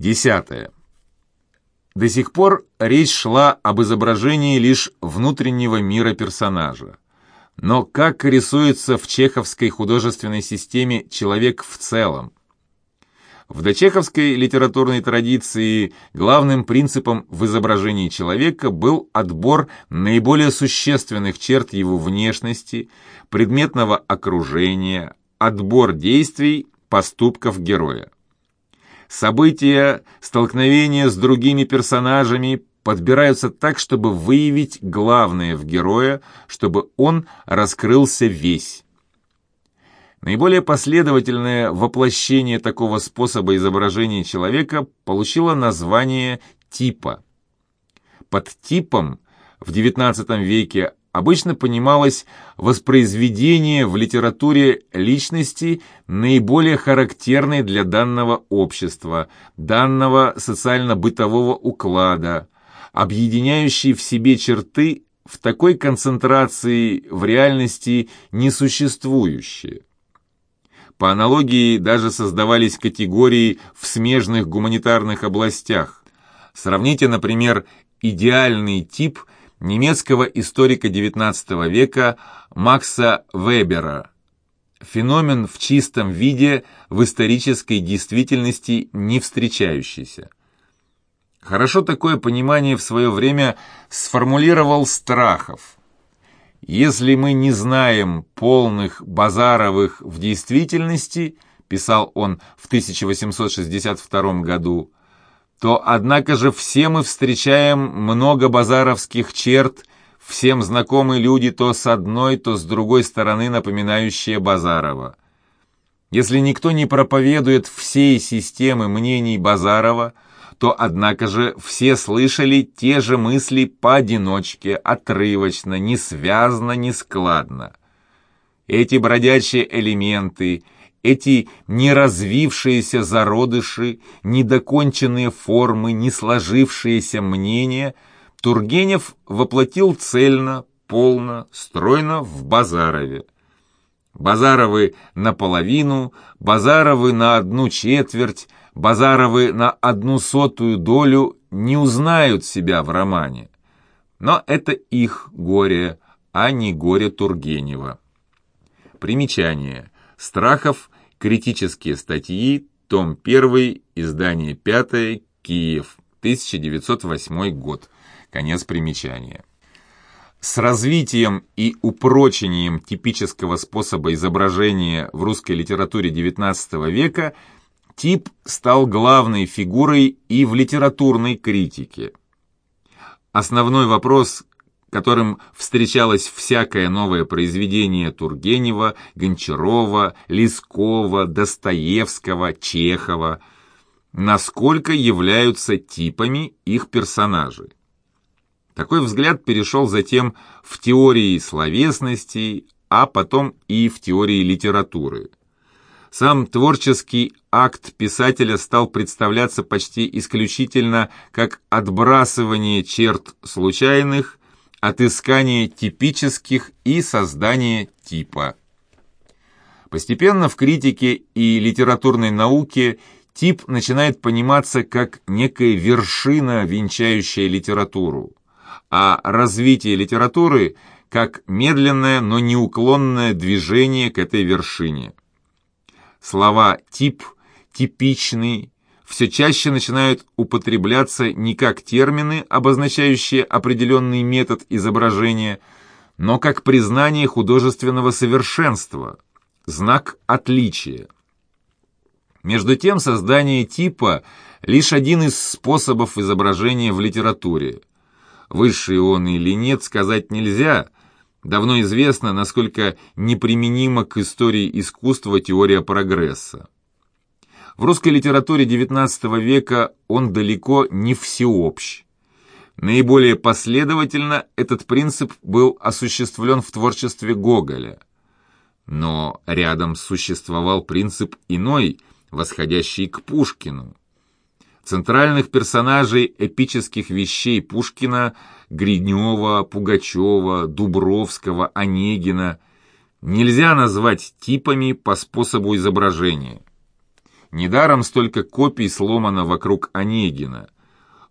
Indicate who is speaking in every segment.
Speaker 1: Десятое. До сих пор речь шла об изображении лишь внутреннего мира персонажа. Но как рисуется в чеховской художественной системе человек в целом? В дочеховской литературной традиции главным принципом в изображении человека был отбор наиболее существенных черт его внешности, предметного окружения, отбор действий, поступков героя. События, столкновения с другими персонажами подбираются так, чтобы выявить главное в героя, чтобы он раскрылся весь. Наиболее последовательное воплощение такого способа изображения человека получило название типа. Под типом в XIX веке обычно понималось воспроизведение в литературе личности наиболее характерной для данного общества, данного социально-бытового уклада, объединяющей в себе черты в такой концентрации в реальности несуществующие. По аналогии даже создавались категории в смежных гуманитарных областях. Сравните, например, идеальный тип – немецкого историка XIX века Макса Вебера. Феномен в чистом виде в исторической действительности не встречающийся. Хорошо такое понимание в свое время сформулировал Страхов. «Если мы не знаем полных Базаровых в действительности», писал он в 1862 году, то, однако же, все мы встречаем много базаровских черт, всем знакомы люди то с одной, то с другой стороны, напоминающие Базарова. Если никто не проповедует всей системы мнений Базарова, то, однако же, все слышали те же мысли поодиночке, отрывочно, не связно, не складно. Эти бродячие элементы – эти неразвившиеся зародыши, недоконченные формы, не сложившиеся мнения Тургенев воплотил цельно, полно, стройно в Базарове. Базаровы наполовину, Базаровы на одну четверть, Базаровы на одну сотую долю не узнают себя в романе. Но это их горе, а не горе Тургенева. Примечание. Страхов. Критические статьи. Том 1. Издание 5. Киев. 1908 год. Конец примечания. С развитием и упрочением типического способа изображения в русской литературе XIX века тип стал главной фигурой и в литературной критике. Основной вопрос, которым встречалось всякое новое произведение Тургенева, Гончарова, Лескова, Достоевского, Чехова, насколько являются типами их персонажи. Такой взгляд перешел затем в теории словесности, а потом и в теории литературы. Сам творческий акт писателя стал представляться почти исключительно как отбрасывание черт случайных отыскание типических и создание типа. Постепенно в критике и литературной науке тип начинает пониматься как некая вершина, венчающая литературу, а развитие литературы как медленное, но неуклонное движение к этой вершине. Слова «тип», «типичный», все чаще начинают употребляться не как термины, обозначающие определенный метод изображения, но как признание художественного совершенства, знак отличия. Между тем, создание типа – лишь один из способов изображения в литературе. Высший он или нет сказать нельзя. Давно известно, насколько неприменима к истории искусства теория прогресса. В русской литературе XIX века он далеко не всеобщ. Наиболее последовательно этот принцип был осуществлен в творчестве Гоголя. Но рядом существовал принцип иной, восходящий к Пушкину. Центральных персонажей эпических вещей Пушкина Гриднева, Пугачева, Дубровского, Онегина нельзя назвать типами по способу изображения. Недаром столько копий сломано вокруг Онегина.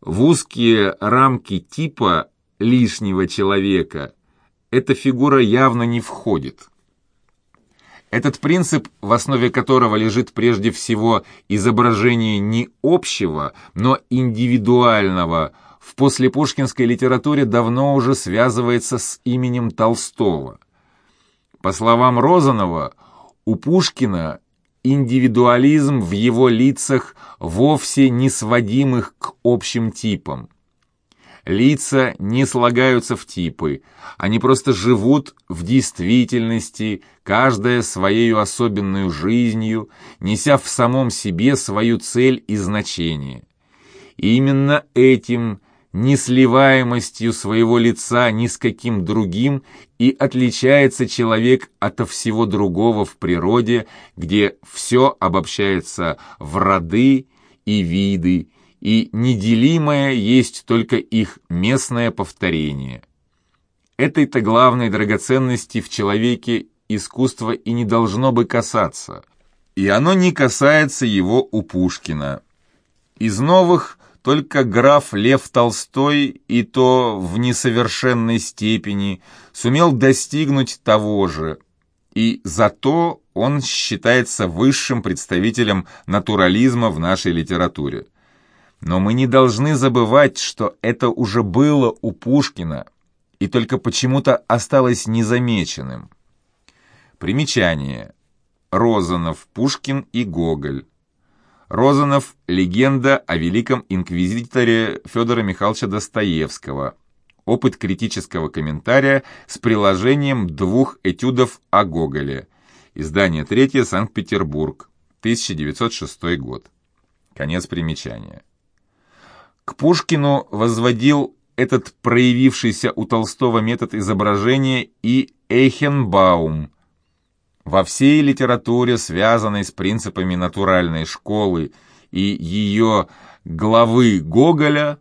Speaker 1: В узкие рамки типа лишнего человека эта фигура явно не входит. Этот принцип, в основе которого лежит прежде всего изображение не общего, но индивидуального, в послепушкинской литературе давно уже связывается с именем Толстого. По словам Розанова, у Пушкина индивидуализм в его лицах вовсе не сводимых к общим типам. Лица не слагаются в типы, они просто живут в действительности, каждая своей особенной жизнью, неся в самом себе свою цель и значение. И именно этим несливаемостью своего лица ни с каким другим и отличается человек от всего другого в природе, где все обобщается в роды и виды, и неделимое есть только их местное повторение. Этой-то главной драгоценности в человеке искусство и не должно бы касаться, и оно не касается его у Пушкина. Из новых только граф Лев Толстой, и то в несовершенной степени, сумел достигнуть того же, и зато он считается высшим представителем натурализма в нашей литературе. Но мы не должны забывать, что это уже было у Пушкина, и только почему-то осталось незамеченным. Примечание. Розанов, Пушкин и Гоголь. Розанов – легенда о великом инквизиторе Федора Михайловича Достоевского. Опыт критического комментария с приложением двух этюдов о Гоголе. Издание третье, Санкт-Петербург, 1906 год. Конец примечания. К Пушкину возводил этот проявившийся у Толстого метод изображения и Эйхенбаум – во всей литературе, связанной с принципами натуральной школы и ее главы Гоголя,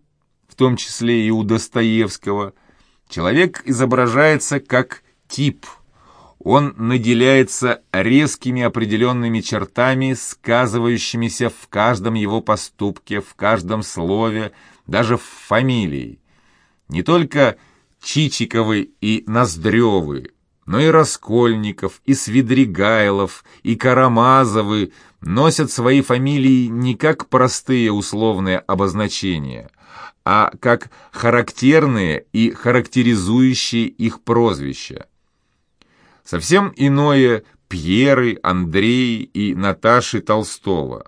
Speaker 1: в том числе и у Достоевского, человек изображается как тип. Он наделяется резкими определенными чертами, сказывающимися в каждом его поступке, в каждом слове, даже в фамилии. Не только Чичиковы и Ноздревы, но и Раскольников, и Свидригайлов, и Карамазовы носят свои фамилии не как простые условные обозначения, а как характерные и характеризующие их прозвища. Совсем иное Пьеры, Андреи и Наташи Толстого.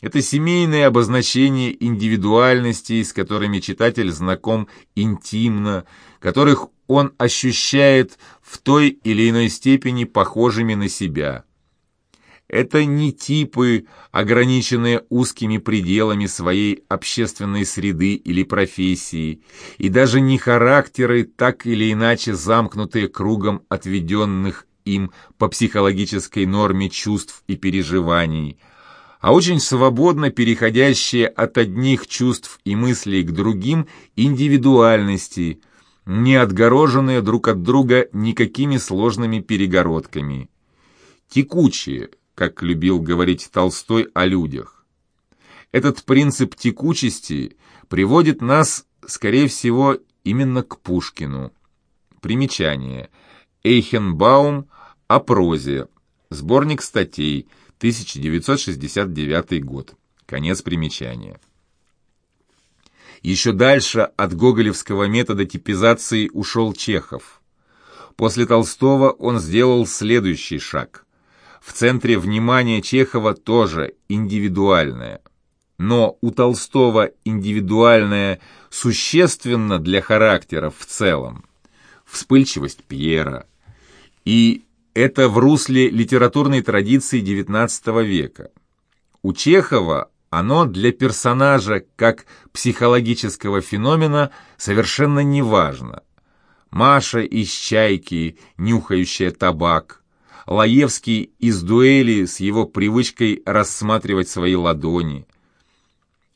Speaker 1: Это семейные обозначения индивидуальностей, с которыми читатель знаком интимно, которых он ощущает в той или иной степени похожими на себя. Это не типы, ограниченные узкими пределами своей общественной среды или профессии, и даже не характеры, так или иначе замкнутые кругом отведенных им по психологической норме чувств и переживаний, а очень свободно переходящие от одних чувств и мыслей к другим индивидуальности – не отгороженные друг от друга никакими сложными перегородками. Текучие, как любил говорить Толстой о людях. Этот принцип текучести приводит нас, скорее всего, именно к Пушкину. Примечание. Эйхенбаум о прозе. Сборник статей. 1969 год. Конец примечания. Еще дальше от гоголевского метода типизации ушел Чехов. После Толстого он сделал следующий шаг. В центре внимания Чехова тоже индивидуальное. Но у Толстого индивидуальное существенно для характера в целом. Вспыльчивость Пьера. И это в русле литературной традиции XIX века. У Чехова оно для персонажа как психологического феномена совершенно не важно. Маша из «Чайки», нюхающая табак, Лаевский из «Дуэли» с его привычкой рассматривать свои ладони.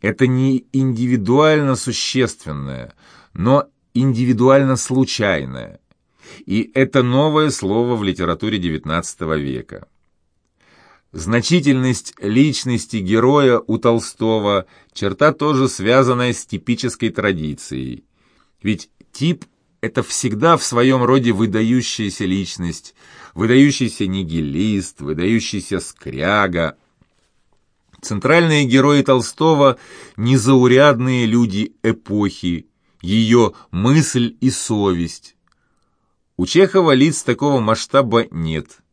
Speaker 1: Это не индивидуально существенное, но индивидуально случайное. И это новое слово в литературе XIX века. Значительность личности героя у Толстого – черта тоже связанная с типической традицией. Ведь тип – это всегда в своем роде выдающаяся личность, выдающийся нигилист, выдающийся скряга. Центральные герои Толстого – незаурядные люди эпохи, ее мысль и совесть. У Чехова лиц такого масштаба нет –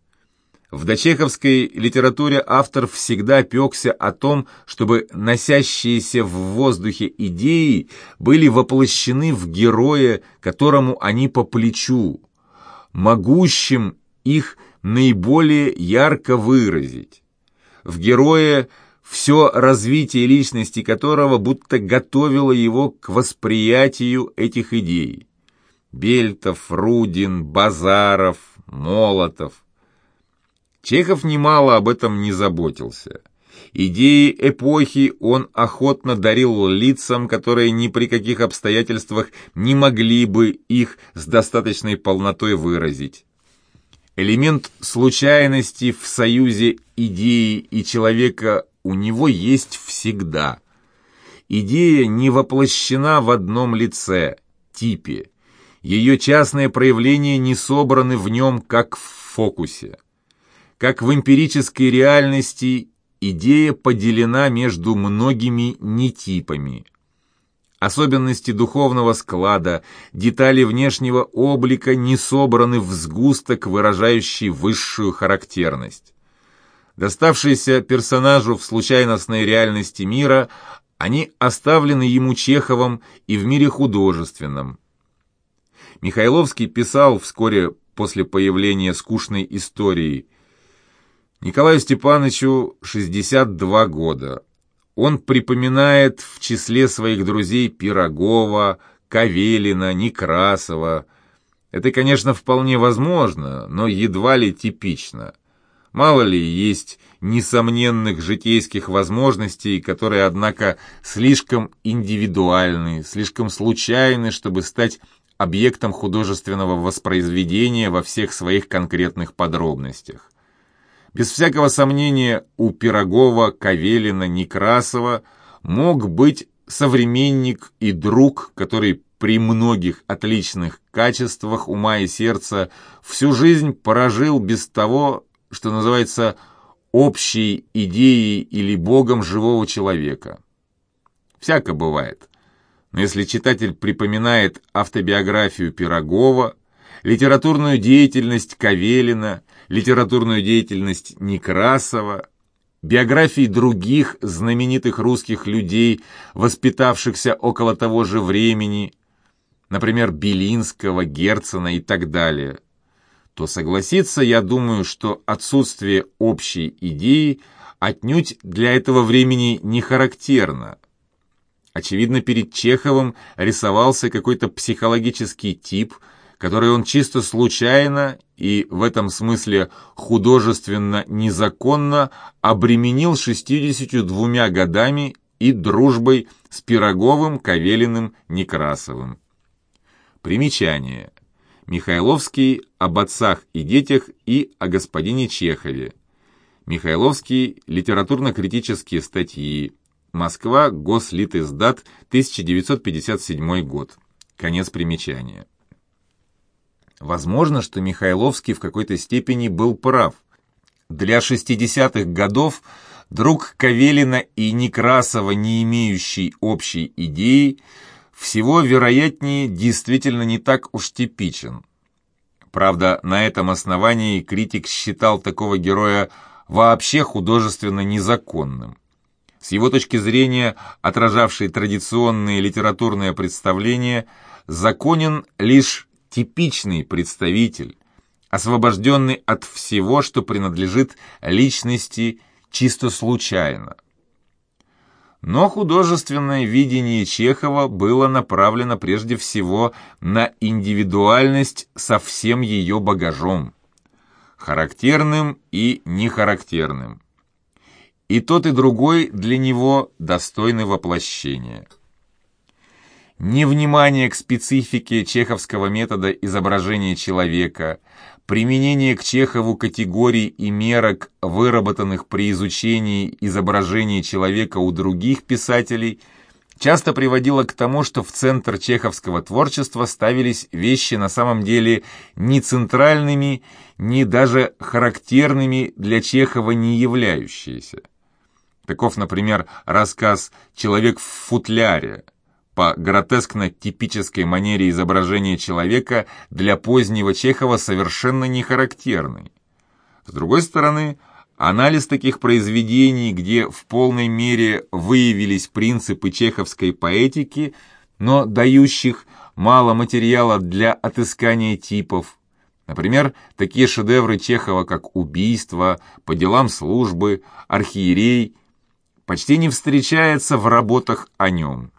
Speaker 1: в дочеховской литературе автор всегда пекся о том, чтобы носящиеся в воздухе идеи были воплощены в герое, которому они по плечу, могущим их наиболее ярко выразить. В герое все развитие личности которого будто готовило его к восприятию этих идей. Бельтов, Рудин, Базаров, Молотов – Чехов немало об этом не заботился. Идеи эпохи он охотно дарил лицам, которые ни при каких обстоятельствах не могли бы их с достаточной полнотой выразить. Элемент случайности в союзе идеи и человека у него есть всегда. Идея не воплощена в одном лице, типе. Ее частные проявления не собраны в нем, как в фокусе. Как в эмпирической реальности идея поделена между многими нетипами. Особенности духовного склада, детали внешнего облика не собраны в сгусток, выражающий высшую характерность. Доставшиеся персонажу в случайностной реальности мира, они оставлены ему Чеховым и в мире художественном. Михайловский писал вскоре после появления скучной истории Николаю Степановичу 62 года. Он припоминает в числе своих друзей Пирогова, Кавелина, Некрасова. Это, конечно, вполне возможно, но едва ли типично. Мало ли есть несомненных житейских возможностей, которые, однако, слишком индивидуальны, слишком случайны, чтобы стать объектом художественного воспроизведения во всех своих конкретных подробностях. Без всякого сомнения, у Пирогова, Кавелина, Некрасова мог быть современник и друг, который при многих отличных качествах ума и сердца всю жизнь прожил без того, что называется общей идеей или богом живого человека. Всяко бывает. Но если читатель припоминает автобиографию Пирогова, литературную деятельность Кавелина, литературную деятельность Некрасова, биографии других знаменитых русских людей, воспитавшихся около того же времени, например, Белинского, Герцена и так далее, то согласиться, я думаю, что отсутствие общей идеи отнюдь для этого времени не характерно. Очевидно, перед Чеховым рисовался какой-то психологический тип – который он чисто случайно и в этом смысле художественно незаконно обременил 62 годами и дружбой с Пироговым, Кавелиным, Некрасовым. Примечание. Михайловский об отцах и детях и о господине Чехове. Михайловский. Литературно-критические статьи. Москва. Гослитиздат. 1957 год. Конец примечания. Возможно, что Михайловский в какой-то степени был прав. Для 60-х годов друг Кавелина и Некрасова, не имеющий общей идеи, всего вероятнее действительно не так уж типичен. Правда, на этом основании критик считал такого героя вообще художественно незаконным. С его точки зрения, отражавший традиционные литературные представления, законен лишь типичный представитель, освобожденный от всего, что принадлежит личности чисто случайно. Но художественное видение Чехова было направлено прежде всего на индивидуальность со всем ее багажом, характерным и нехарактерным. И тот и другой для него достойны воплощения. Невнимание к специфике чеховского метода изображения человека, применение к Чехову категорий и мерок, выработанных при изучении изображений человека у других писателей, часто приводило к тому, что в центр чеховского творчества ставились вещи на самом деле не центральными, не даже характерными для Чехова не являющиеся. Таков, например, рассказ «Человек в футляре», по гротескно-типической манере изображения человека для позднего Чехова совершенно не характерный. С другой стороны, анализ таких произведений, где в полной мере выявились принципы чеховской поэтики, но дающих мало материала для отыскания типов, Например, такие шедевры Чехова, как «Убийство», «По делам службы», «Архиерей» почти не встречается в работах о нем.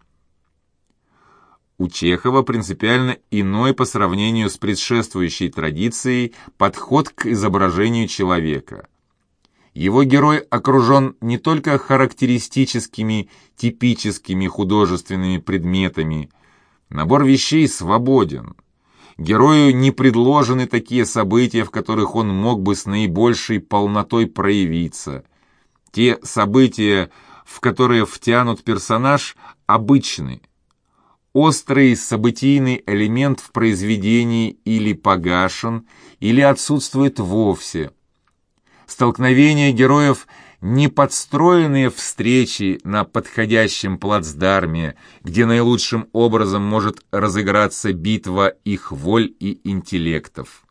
Speaker 1: У Чехова принципиально иной по сравнению с предшествующей традицией подход к изображению человека. Его герой окружен не только характеристическими, типическими художественными предметами, набор вещей свободен. Герою не предложены такие события, в которых он мог бы с наибольшей полнотой проявиться. Те события, в которые втянут персонаж, обычны – острый событийный элемент в произведении или погашен, или отсутствует вовсе. Столкновения героев не подстроенные встречи на подходящем плацдарме, где наилучшим образом может разыграться битва их воль и интеллектов.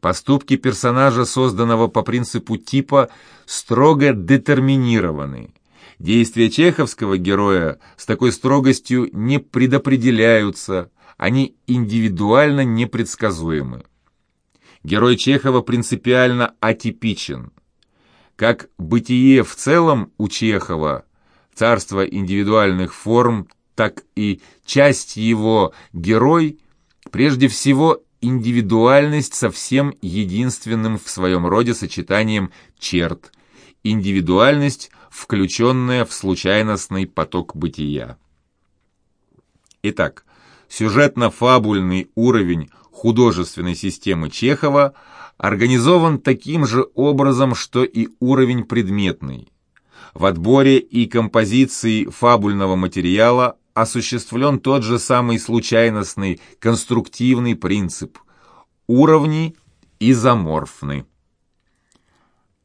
Speaker 1: Поступки персонажа, созданного по принципу типа, строго детерминированы – Действия чеховского героя с такой строгостью не предопределяются, они индивидуально непредсказуемы. Герой Чехова принципиально атипичен. Как бытие в целом у Чехова, царство индивидуальных форм, так и часть его герой, прежде всего индивидуальность со всем единственным в своем роде сочетанием черт, индивидуальность, включенная в случайностный поток бытия. Итак, сюжетно-фабульный уровень художественной системы Чехова организован таким же образом, что и уровень предметный. В отборе и композиции фабульного материала осуществлен тот же самый случайностный конструктивный принцип – уровни изоморфны.